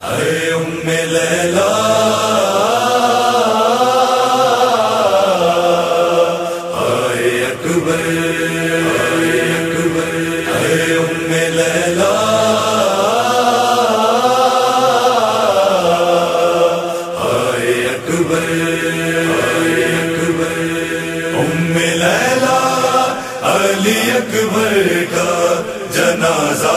اے ام لیلا اے اکبر اے اکبر اے ام لیلا اے اکبر اے اکبر ام لیلا علی اکبر کا جنازہ۔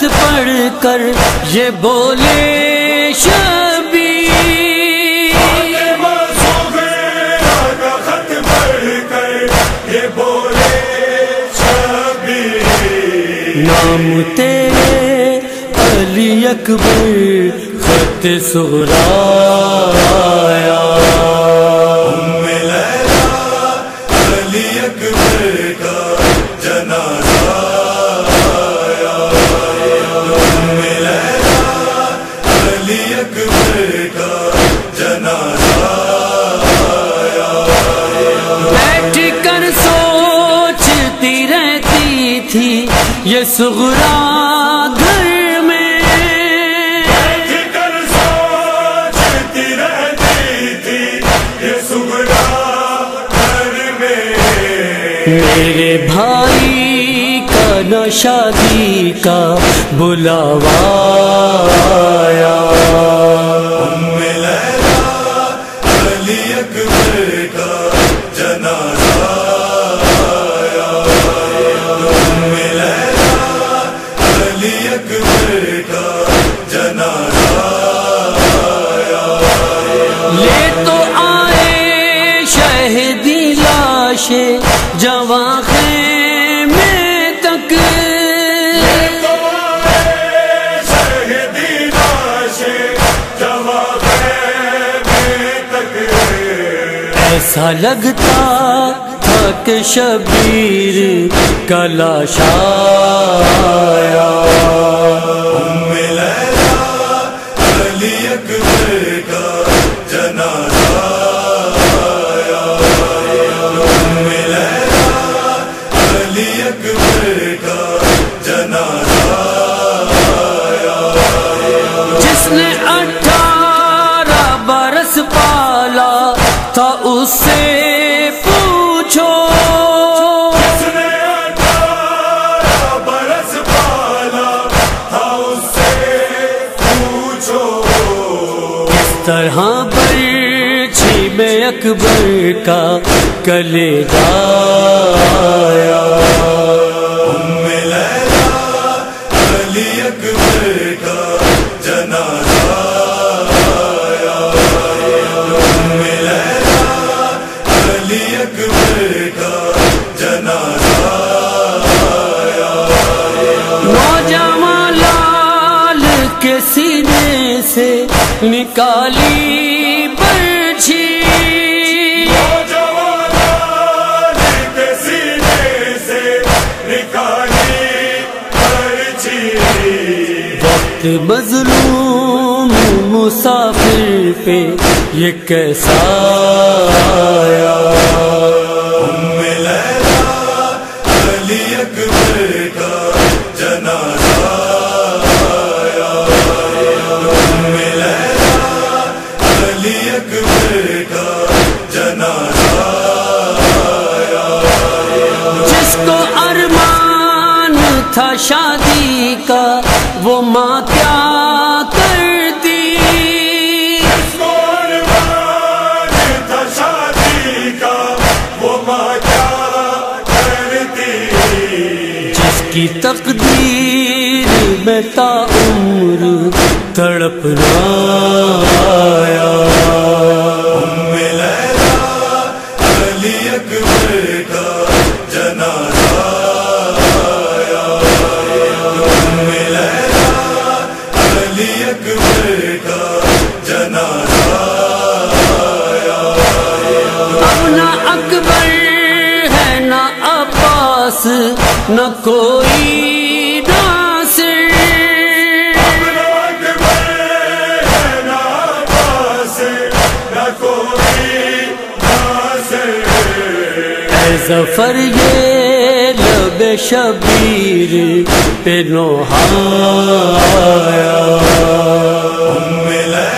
پڑھ کر یہ بولے شبی۔ خط پڑھ کر یہ بولے شبیر نام تیرے علی اکبر خط صغرا تھی یہ سغرا گھر میں۔ کر سوچتی رہتی تھی یہ سگرا گھر میں میرے بھائی کا نہ شادی کا بلاوا ایسا لگتا تھا کہ شبیر کا طرح برچھی میں اکبر کا کلے جایا ام لیلا، علی اکبر کا جنازہ آیا۔ ام لیلا، علی اکبر کا نکالی برچھی نوجوان کے سینے سے نکالی پرچی وقت مظلوم مسافر پہ یہ کیسا آیا۔ ام لیلا علی اکبر کا تھا شادی کا وہ ماں کیا کرتی؟ تھا شادی کا وہ ماں کیا کرتی؟ جس کی تقدیر میں تا عمر تڑپنا اکبر کا نہ اکبر ہے نہ عباس نہ کوئی ظفر یہ شبیر پہ نوحایا علی